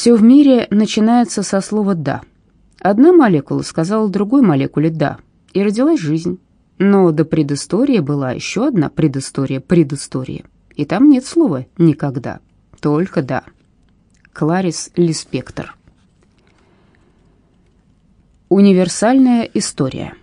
Все в мире начинается со слова «да». Одна молекула сказала другой молекуле «да», и родилась жизнь. Но до предыстории была еще одна предыстория предыстории, и там нет слова «никогда», только «да». Кларис Лиспектор Универсальная история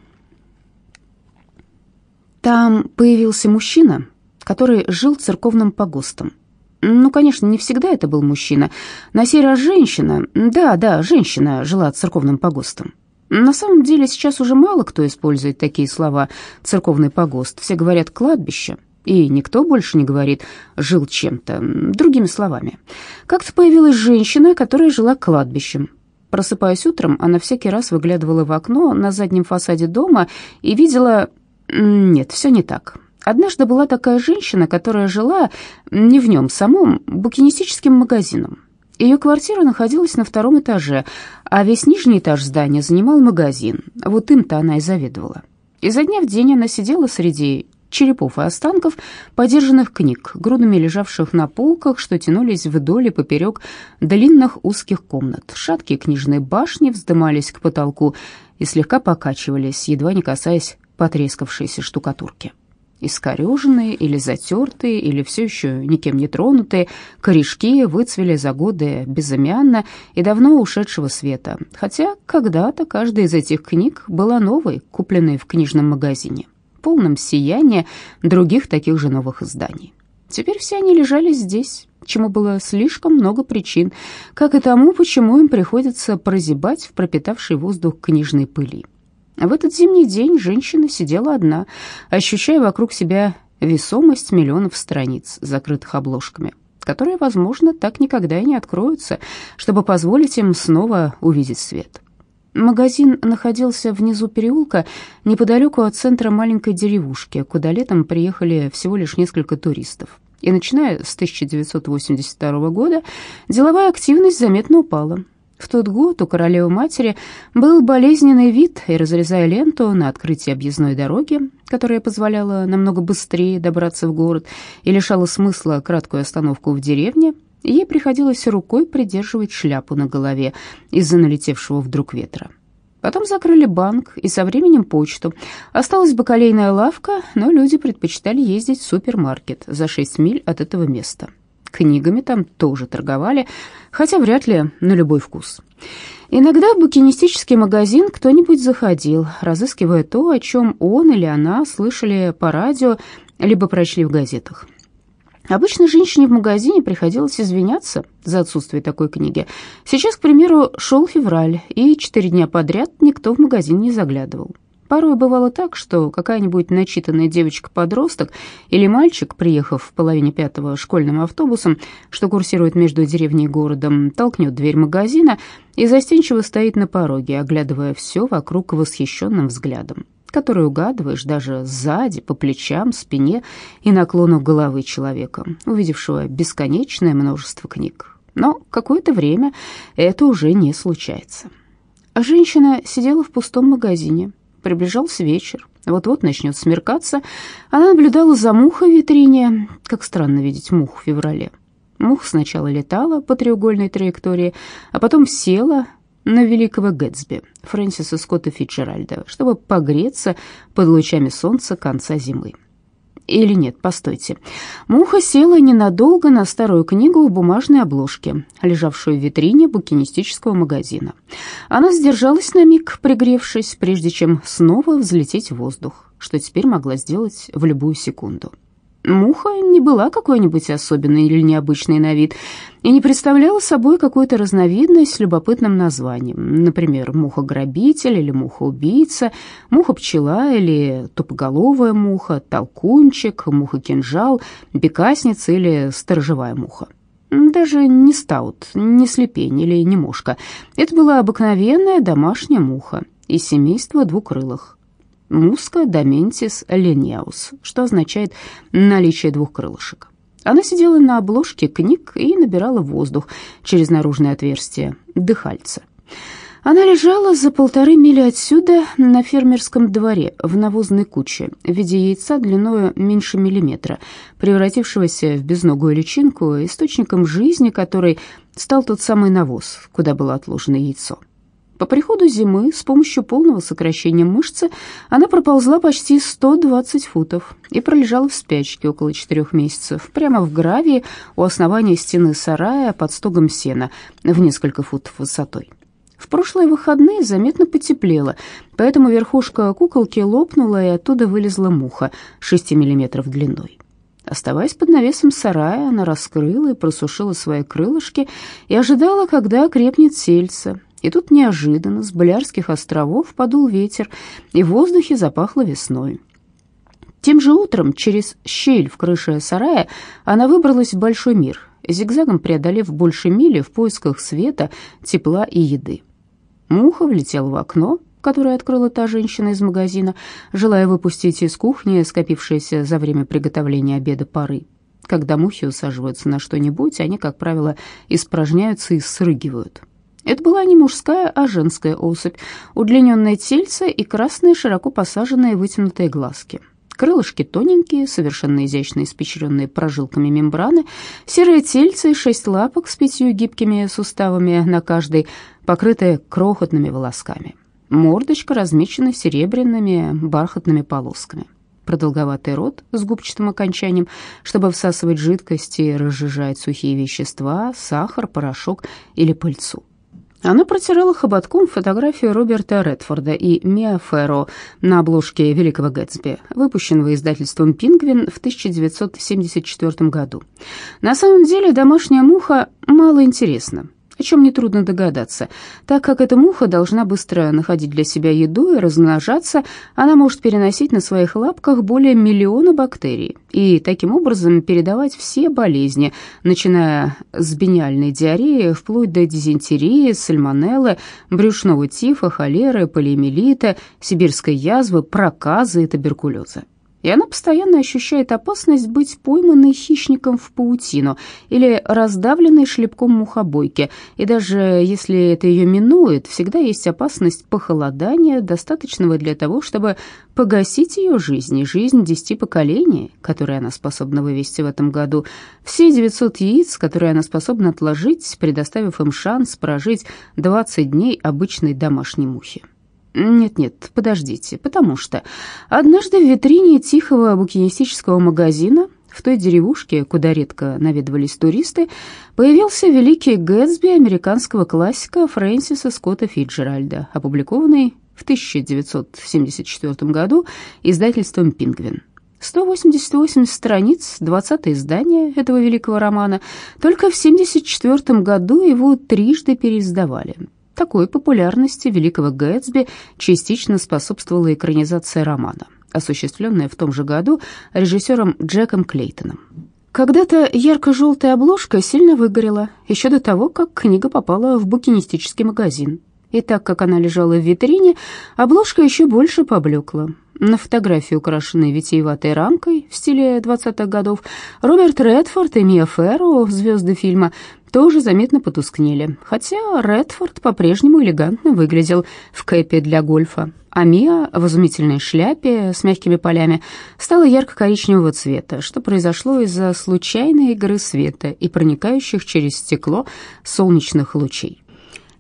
Там появился мужчина, который жил церковным погостом. Ну, конечно, не всегда это был мужчина. На сей раз женщина, да, да, женщина жила церковным погостом. На самом деле сейчас уже мало кто использует такие слова «церковный погост». Все говорят «кладбище», и никто больше не говорит «жил чем-то», другими словами. Как-то появилась женщина, которая жила кладбищем. Просыпаясь утром, она всякий раз выглядывала в окно на заднем фасаде дома и видела... Нет, все не так. Однажды была такая женщина, которая жила не в нем самом, букинистическим магазином. Ее квартира находилась на втором этаже, а весь нижний этаж здания занимал магазин. Вот им-то она и заведовала. Изо дня в день она сидела среди черепов и останков подержанных книг, грудами лежавших на полках, что тянулись вдоль и поперек длинных узких комнат. Шаткие книжные башни вздымались к потолку и слегка покачивались, едва не касаясь потрескавшейся штукатурки искореженные или затертые, или все еще никем не тронутые, корешки выцвели за годы безымянно и давно ушедшего света, хотя когда-то каждая из этих книг была новой, купленной в книжном магазине, полном сияния других таких же новых изданий. Теперь все они лежали здесь, чему было слишком много причин, как и тому, почему им приходится прозябать в пропитавшей воздух книжной пыли. В этот зимний день женщина сидела одна, ощущая вокруг себя весомость миллионов страниц, закрытых обложками, которые, возможно, так никогда и не откроются, чтобы позволить им снова увидеть свет. Магазин находился внизу переулка, неподалеку от центра маленькой деревушки, куда летом приехали всего лишь несколько туристов. И начиная с 1982 года деловая активность заметно упала. В тот год у королевы-матери был болезненный вид, и, разрезая ленту на открытии объездной дороги, которая позволяла намного быстрее добраться в город и лишала смысла краткую остановку в деревне, ей приходилось рукой придерживать шляпу на голове из-за налетевшего вдруг ветра. Потом закрыли банк и со временем почту. Осталась бакалейная лавка, но люди предпочитали ездить в супермаркет за 6 миль от этого места. Книгами там тоже торговали, хотя вряд ли на любой вкус. Иногда в букинистический магазин кто-нибудь заходил, разыскивая то, о чем он или она слышали по радио, либо прочли в газетах. Обычно женщине в магазине приходилось извиняться за отсутствие такой книги. Сейчас, к примеру, шел февраль, и четыре дня подряд никто в магазин не заглядывал. Порой бывало так, что какая-нибудь начитанная девочка-подросток или мальчик, приехав в половине пятого школьным автобусом, что курсирует между деревней и городом, толкнет дверь магазина и застенчиво стоит на пороге, оглядывая все вокруг восхищенным взглядом, который угадываешь даже сзади, по плечам, спине и наклону головы человека, увидевшего бесконечное множество книг. Но какое-то время это уже не случается. Женщина сидела в пустом магазине, Приближался вечер, вот-вот начнет смеркаться. Она наблюдала за мухой в витрине. Как странно видеть муху в феврале. Муха сначала летала по треугольной траектории, а потом села на великого Гэтсби, Фрэнсиса Скотта Фитджеральда, чтобы погреться под лучами солнца конца зимы. Или нет, постойте. Муха села ненадолго на старую книгу в бумажной обложке, лежавшую в витрине букинистического магазина. Она сдержалась на миг, пригревшись, прежде чем снова взлететь в воздух, что теперь могла сделать в любую секунду. Муха не была какой-нибудь особенной или необычной на вид и не представляла собой какую-то разновидность с любопытным названием, например, муха-грабитель или муха-убийца, муха-пчела или тупоголовая муха, толкунчик, муха-кинжал, бекасница или сторожевая муха. Даже не стаут, не слепень или не мушка. Это была обыкновенная домашняя муха из семейства двукрылых. Муска доментис лениаус, что означает наличие двух крылышек. Она сидела на обложке книг и набирала воздух через наружное отверстие дыхальца. Она лежала за полторы мили отсюда на фермерском дворе в навозной куче в виде яйца длиною меньше миллиметра, превратившегося в безногую личинку, источником жизни которой стал тот самый навоз, куда было отложено яйцо. По приходу зимы с помощью полного сокращения мышцы она проползла почти 120 футов и пролежала в спячке около четырех месяцев, прямо в гравии у основания стены сарая под стогом сена в несколько футов высотой. В прошлые выходные заметно потеплело, поэтому верхушка куколки лопнула, и оттуда вылезла муха 6 миллиметров длиной. Оставаясь под навесом сарая, она раскрыла и просушила свои крылышки и ожидала, когда крепнет сельце, и тут неожиданно с Балярских островов подул ветер, и в воздухе запахло весной. Тем же утром через щель в крыше сарая она выбралась в большой мир, зигзагом преодолев больше мили в поисках света, тепла и еды. Муха влетела в окно, которое открыла та женщина из магазина, желая выпустить из кухни скопившиеся за время приготовления обеда пары. Когда мухи усаживаются на что-нибудь, они, как правило, испражняются и срыгивают. Это была не мужская, а женская особь, удлиненное тельце и красные широко посаженные вытянутые глазки. Крылышки тоненькие, совершенно изящно испещренные прожилками мембраны, серое тельце и шесть лапок с пятью гибкими суставами на каждой, покрытые крохотными волосками. Мордочка размечена серебряными бархатными полосками. Продолговатый рот с губчатым окончанием, чтобы всасывать жидкости и разжижать сухие вещества, сахар, порошок или пыльцу. Она протирала хоботком фотографию Роберта Редфорда и Миа Ферро на обложке «Великого Гэтсби», выпущенного издательством «Пингвин» в 1974 году. На самом деле домашняя муха мало интересна о чем нетрудно догадаться. Так как эта муха должна быстро находить для себя еду и размножаться, она может переносить на своих лапках более миллиона бактерий и таким образом передавать все болезни, начиная с бениальной диареи вплоть до дизентерии, сальмонеллы, брюшного тифа, холеры, полиомиелита, сибирской язвы, проказа и туберкулеза и она постоянно ощущает опасность быть пойманной хищником в паутину или раздавленной шлепком мухобойки, и даже если это ее минует, всегда есть опасность похолодания, достаточного для того, чтобы погасить ее жизнь и жизнь десяти поколений, которые она способна вывести в этом году, все 900 яиц, которые она способна отложить, предоставив им шанс прожить 20 дней обычной домашней мухи. Нет-нет, подождите, потому что однажды в витрине тихого букинистического магазина в той деревушке, куда редко наведывались туристы, появился великий Гэтсби американского классика Фрэнсиса Скотта Фитджеральда, опубликованный в 1974 году издательством «Пингвин». 188 страниц, 20 издание этого великого романа. Только в 1974 году его трижды переиздавали. Такой популярности великого Гэтсби частично способствовала экранизация романа, осуществленная в том же году режиссером Джеком Клейтоном. Когда-то ярко-желтая обложка сильно выгорела, еще до того, как книга попала в букинистический магазин. И так как она лежала в витрине, обложка еще больше поблекла. На фотографии, украшенной витиеватой рамкой в стиле 20-х годов, Роберт Редфорд и Мия Ферро, звезды фильма, тоже заметно потускнели, хотя Редфорд по-прежнему элегантно выглядел в кэпе для гольфа, а Мия в изумительной шляпе с мягкими полями стала ярко-коричневого цвета, что произошло из-за случайной игры света и проникающих через стекло солнечных лучей.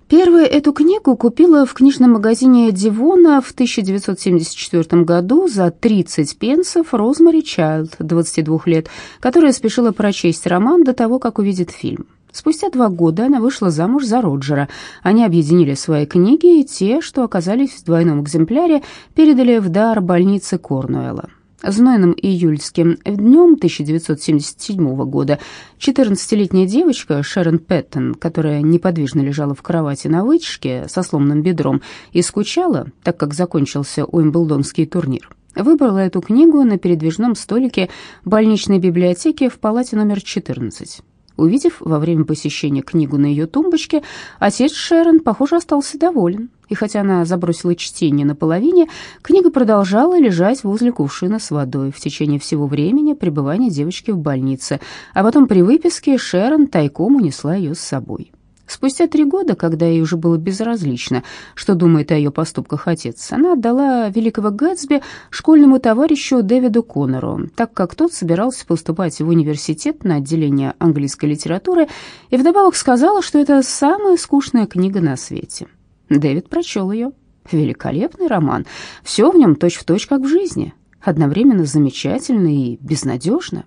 Первую эту книгу купила в книжном магазине Дивона в 1974 году за 30 пенсов Розмари Чайлд, 22 лет, которая спешила прочесть роман до того, как увидит фильм. Спустя два года она вышла замуж за Роджера. Они объединили свои книги, и те, что оказались в двойном экземпляре, передали в дар больнице Корнуэлла. Знойным июльским днем 1977 года 14-летняя девочка Шерон Пэттон, которая неподвижно лежала в кровати на вытяжке со сломанным бедром и скучала, так как закончился Уимблдонский турнир, выбрала эту книгу на передвижном столике больничной библиотеки в палате номер 14. Увидев во время посещения книгу на ее тумбочке, отец Шерон, похоже, остался доволен. И хотя она забросила чтение наполовине, книга продолжала лежать возле кувшина с водой в течение всего времени пребывания девочки в больнице, а потом при выписке Шерон тайком унесла ее с собой. Спустя три года, когда ей уже было безразлично, что думает о ее поступках отец, она отдала великого Гэтсби школьному товарищу Дэвиду Коннору, так как тот собирался поступать в университет на отделение английской литературы, и вдобавок сказала, что это самая скучная книга на свете. Дэвид прочел ее. Великолепный роман. Все в нем точь-в-точь, точь, как в жизни одновременно замечательно и безнадежно.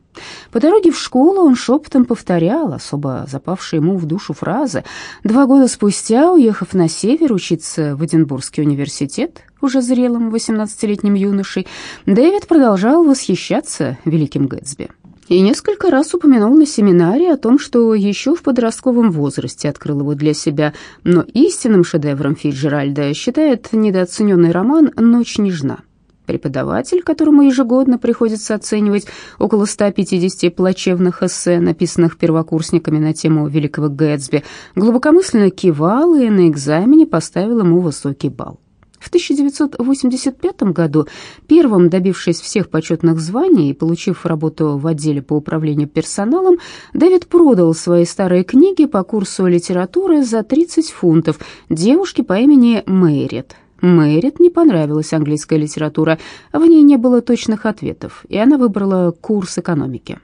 По дороге в школу он шепотом повторял особо запавшие ему в душу фразы. Два года спустя, уехав на север учиться в Эдинбургский университет, уже зрелым 18-летним юношей, Дэвид продолжал восхищаться великим Гэтсби. И несколько раз упомянул на семинаре о том, что еще в подростковом возрасте открыл его для себя, но истинным шедевром Фиджеральда считает недооцененный роман «Ночь нежна». Преподаватель, которому ежегодно приходится оценивать около 150 плачевных эссе, написанных первокурсниками на тему Великого Гэтсби, глубокомысленно кивал и на экзамене поставил ему высокий балл. В 1985 году, первым добившись всех почетных званий и получив работу в отделе по управлению персоналом, Дэвид продал свои старые книги по курсу литературы за 30 фунтов девушке по имени Мэрит, Мэрит не понравилась английская литература, в ней не было точных ответов, и она выбрала курс экономики.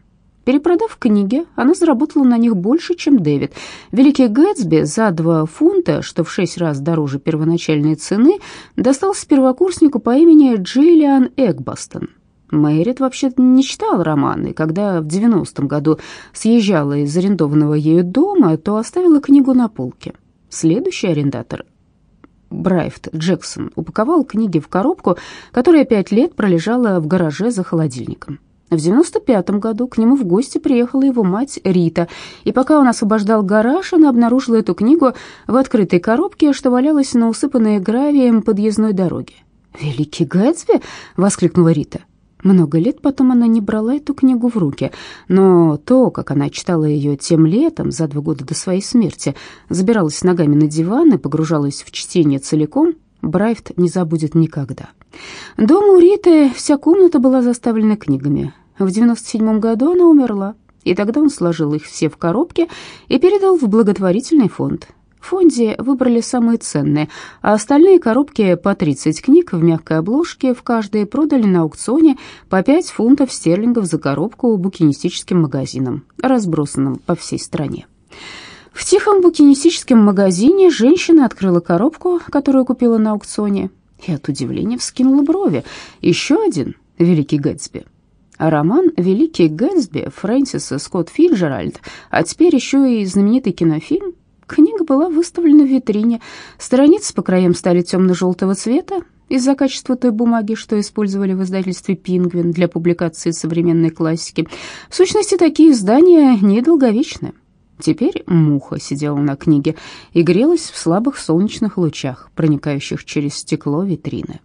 Перепродав книги, она заработала на них больше, чем Дэвид. Великий Гэтсби за два фунта, что в шесть раз дороже первоначальной цены, достался первокурснику по имени Джиллиан Экбастон. Мэрит вообще не читал романы, когда в 90-м году съезжала из арендованного ею дома, то оставила книгу на полке. Следующий арендатор Брайфт Джексон упаковал книги в коробку, которая пять лет пролежала в гараже за холодильником. В 95 году к нему в гости приехала его мать Рита, и пока он освобождал гараж, она обнаружила эту книгу в открытой коробке, что валялась на усыпанной гравием подъездной дороге. «Великий Гэтсби!» — воскликнула Рита. Много лет потом она не брала эту книгу в руки, но то, как она читала ее тем летом, за два года до своей смерти, забиралась ногами на диван и погружалась в чтение целиком, Брайфт не забудет никогда. Дома у Риты вся комната была заставлена книгами. В 97 году она умерла, и тогда он сложил их все в коробке и передал в благотворительный фонд. Фонде выбрали самые ценные, а остальные коробки по 30 книг в мягкой обложке в каждой продали на аукционе по 5 фунтов стерлингов за коробку букинистическим магазинам, разбросанным по всей стране. В тихом букинистическом магазине женщина открыла коробку, которую купила на аукционе, и от удивления вскинула брови. Еще один «Великий Гэтсби». роман «Великий Гэтсби» Фрэнсиса Скотт Фиджеральд, а теперь еще и знаменитый кинофильм Книга была выставлена в витрине. Страницы по краям стали темно-желтого цвета из-за качества той бумаги, что использовали в издательстве «Пингвин» для публикации современной классики. В сущности, такие издания недолговечны. Теперь муха сидела на книге и грелась в слабых солнечных лучах, проникающих через стекло витрины.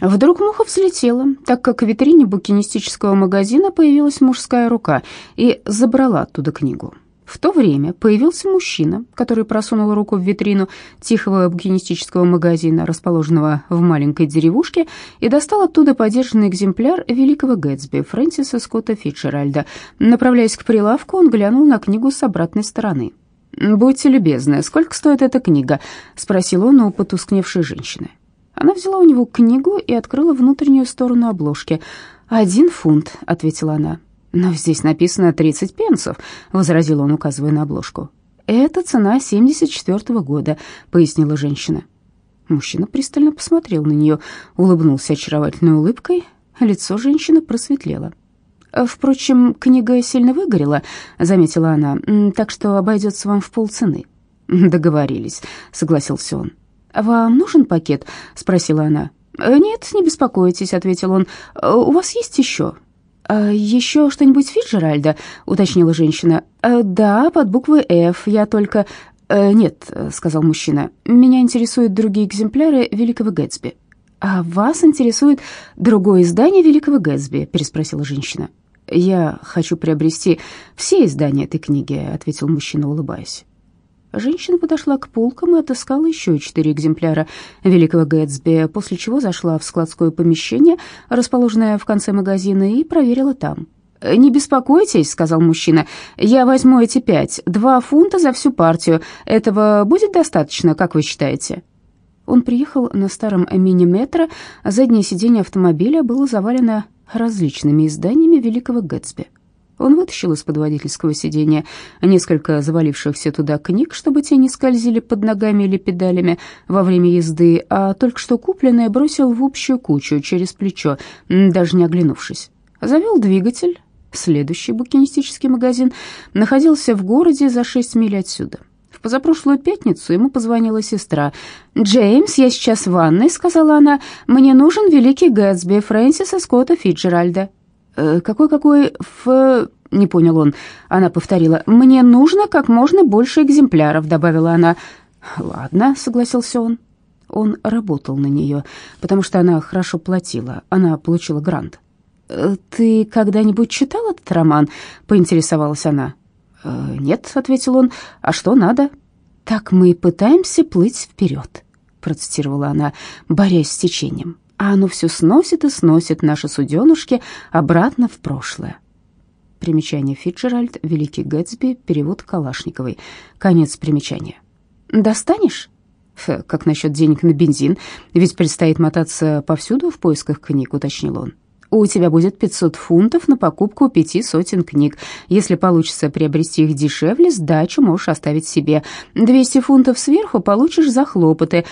Вдруг муха взлетела, так как в витрине букинистического магазина появилась мужская рука и забрала оттуда книгу. В то время появился мужчина, который просунул руку в витрину тихого букинистического магазина, расположенного в маленькой деревушке, и достал оттуда подержанный экземпляр великого Гэтсби Фрэнсиса Скотта Фитчеральда. Направляясь к прилавку, он глянул на книгу с обратной стороны. «Будьте любезны, сколько стоит эта книга?» — спросил он у потускневшей женщины. Она взяла у него книгу и открыла внутреннюю сторону обложки. «Один фунт», — ответила она. «Но здесь написано 30 пенсов», — возразил он, указывая на обложку. «Это цена 74-го года», — пояснила женщина. Мужчина пристально посмотрел на нее, улыбнулся очаровательной улыбкой. Лицо женщины просветлело. «Впрочем, книга сильно выгорела», — заметила она, «так что обойдется вам в полцены». «Договорились», — согласился он. «Вам нужен пакет?» — спросила она. «Нет, не беспокойтесь», — ответил он. «У вас есть еще?» «А еще что-нибудь Фиджеральда?» — уточнила женщина. «Э, «Да, под буквой «Ф». Я только...» э, «Нет», — сказал мужчина. «Меня интересуют другие экземпляры Великого Гэтсби». «А вас интересует другое издание Великого Гэтсби?» — переспросила женщина. «Я хочу приобрести все издания этой книги», — ответил мужчина, улыбаясь. Женщина подошла к полкам и отыскала еще четыре экземпляра «Великого Гэтсби», после чего зашла в складское помещение, расположенное в конце магазина, и проверила там. «Не беспокойтесь», — сказал мужчина, — «я возьму эти пять, два фунта за всю партию. Этого будет достаточно, как вы считаете?» Он приехал на старом мини-метро, а заднее сиденье автомобиля было завалено различными изданиями Великого Гэтсби. Он вытащил из-под водительского сиденья несколько завалившихся туда книг, чтобы те не скользили под ногами или педалями во время езды, а только что купленное бросил в общую кучу через плечо, даже не оглянувшись. Завел двигатель. Следующий букинистический магазин находился в городе за шесть миль отсюда. В позапрошлую пятницу ему позвонила сестра. «Джеймс, я сейчас в ванной», — сказала она. «Мне нужен великий Гэтсби Фрэнсиса Скотта Фиджеральда». «Какой-какой «Э, в...» — не понял он. Она повторила. «Мне нужно как можно больше экземпляров», — добавила она. «Ладно», — согласился он. Он работал на нее, потому что она хорошо платила. Она получила грант. «Э, «Ты когда-нибудь читал этот роман?» — поинтересовалась она. «Э, «Нет», — ответил он. «А что надо?» «Так мы пытаемся плыть вперед», — процитировала она, борясь с течением а оно все сносит и сносит наши суденушки обратно в прошлое. Примечание Фитджеральд, Великий Гэтсби, перевод Калашниковой. Конец примечания. «Достанешь?» Ф, «Как насчет денег на бензин? Ведь предстоит мотаться повсюду в поисках книг», — уточнил он. «У тебя будет 500 фунтов на покупку пяти сотен книг. Если получится приобрести их дешевле, сдачу можешь оставить себе. 200 фунтов сверху получишь за хлопоты.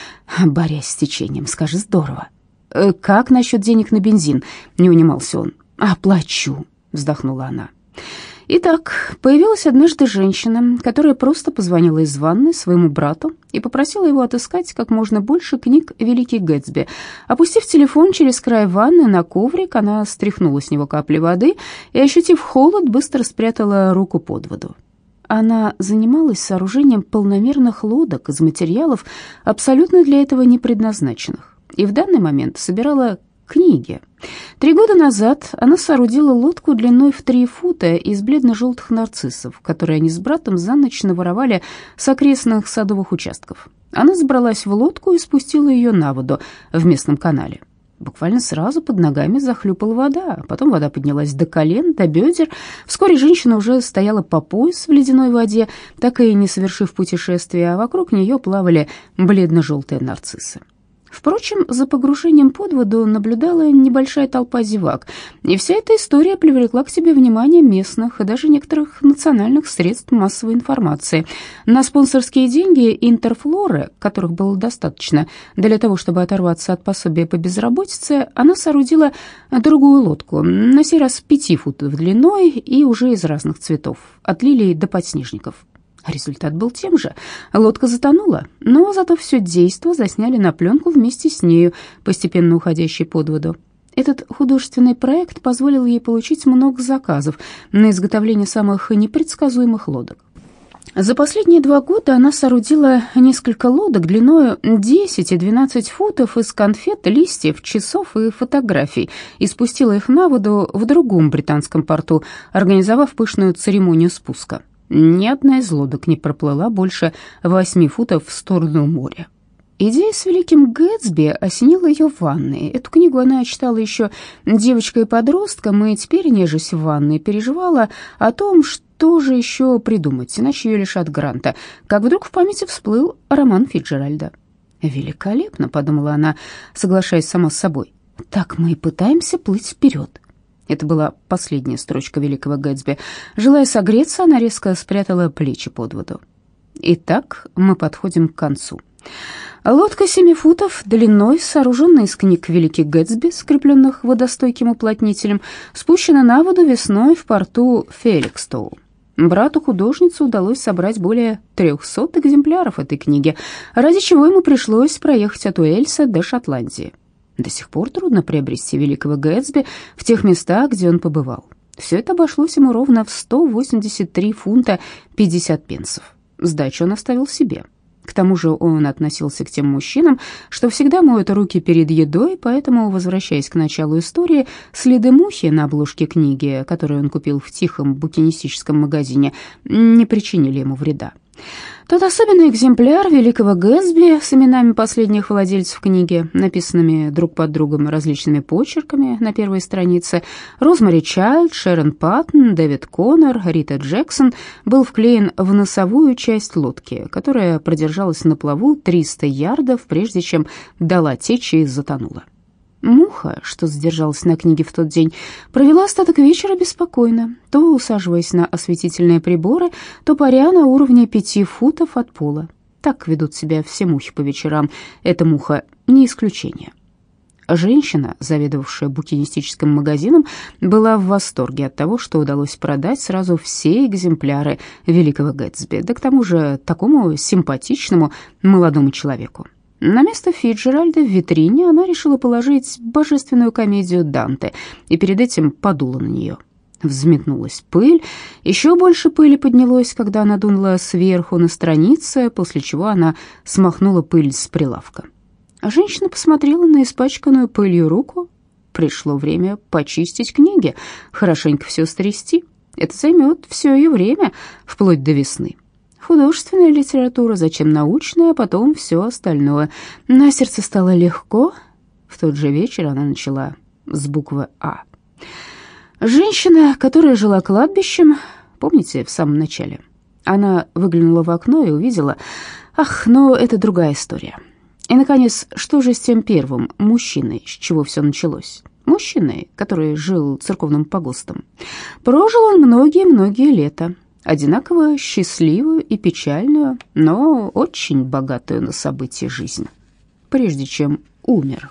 Борясь с течением, скажи, здорово». Э, «Как насчет денег на бензин?» — не унимался он. «Оплачу», — вздохнула она. Итак, появилась однажды женщина, которая просто позвонила из ванной своему брату и попросила его отыскать как можно больше книг «Великий Гэтсби». Опустив телефон через край ванны на коврик, она стряхнула с него капли воды и, ощутив холод, быстро спрятала руку под воду. Она занималась сооружением полномерных лодок из материалов, абсолютно для этого не предназначенных и в данный момент собирала книги. Три года назад она соорудила лодку длиной в три фута из бледно-желтых нарциссов, которые они с братом за ночь наворовали с окрестных садовых участков. Она забралась в лодку и спустила ее на воду в местном канале. Буквально сразу под ногами захлюпала вода, а потом вода поднялась до колен, до бедер. Вскоре женщина уже стояла по пояс в ледяной воде, так и не совершив путешествия, а вокруг нее плавали бледно-желтые нарциссы. Впрочем, за погружением под воду наблюдала небольшая толпа зевак, и вся эта история привлекла к себе внимание местных и даже некоторых национальных средств массовой информации. На спонсорские деньги Интерфлоры, которых было достаточно для того, чтобы оторваться от пособия по безработице, она соорудила другую лодку, на сей раз пяти футов длиной и уже из разных цветов, от лилий до подснежников. Результат был тем же. Лодка затонула, но зато все действо засняли на пленку вместе с нею, постепенно уходящей под воду. Этот художественный проект позволил ей получить много заказов на изготовление самых непредсказуемых лодок. За последние два года она соорудила несколько лодок длиной 10 и 12 футов из конфет, листьев, часов и фотографий и спустила их на воду в другом британском порту, организовав пышную церемонию спуска. Ни одна из лодок не проплыла больше восьми футов в сторону моря. Идея с великим Гэтсби осенила ее в ванной. Эту книгу она читала еще девочкой-подростком, и теперь, нежесть в ванной, переживала о том, что же еще придумать, иначе ее лишат гранта, как вдруг в памяти всплыл роман Фиджеральда. «Великолепно», — подумала она, соглашаясь сама с собой. «Так мы и пытаемся плыть вперед». Это была последняя строчка великого Гэтсби. Желая согреться, она резко спрятала плечи под воду. Итак, мы подходим к концу. Лодка семи футов длиной, сооруженная из книг «Великий Гэтсби», скрепленных водостойким уплотнителем, спущена на воду весной в порту Феликстоу. Брату художницы удалось собрать более 300 экземпляров этой книги, ради чего ему пришлось проехать от Уэльса до Шотландии. До сих пор трудно приобрести великого Гэтсби в тех местах, где он побывал. Все это обошлось ему ровно в 183 фунта 50 пенсов. Сдачу он оставил себе. К тому же он относился к тем мужчинам, что всегда моют руки перед едой, поэтому, возвращаясь к началу истории, следы мухи на обложке книги, которую он купил в тихом букинистическом магазине, не причинили ему вреда. Тот особенный экземпляр великого Гэтсби с именами последних владельцев книги, написанными друг под другом различными почерками на первой странице, Розмари Чайлд, Шерон Паттон, Дэвид Коннор, Рита Джексон, был вклеен в носовую часть лодки, которая продержалась на плаву 300 ярдов, прежде чем дала течь и затонула. Муха, что задержалась на книге в тот день, провела остаток вечера беспокойно, то усаживаясь на осветительные приборы, то паря на уровне пяти футов от пола. Так ведут себя все мухи по вечерам. Эта муха не исключение. Женщина, заведовавшая букинистическим магазином, была в восторге от того, что удалось продать сразу все экземпляры Великого Гэтсби, да к тому же такому симпатичному молодому человеку. На место Фиджеральда в витрине она решила положить божественную комедию Данте и перед этим подула на нее. Взметнулась пыль, еще больше пыли поднялось, когда она дунула сверху на странице, после чего она смахнула пыль с прилавка. А женщина посмотрела на испачканную пылью руку. Пришло время почистить книги, хорошенько все стрясти. Это займет все ее время, вплоть до весны художественная литература, зачем научная, а потом все остальное. На сердце стало легко. В тот же вечер она начала с буквы «А». Женщина, которая жила кладбищем, помните, в самом начале? Она выглянула в окно и увидела... Ах, но это другая история. И, наконец, что же с тем первым мужчиной, с чего все началось? Мужчиной, который жил церковным погостом. Прожил он многие-многие лета одинаково счастливую и печальную, но очень богатую на события жизнь, прежде чем умер.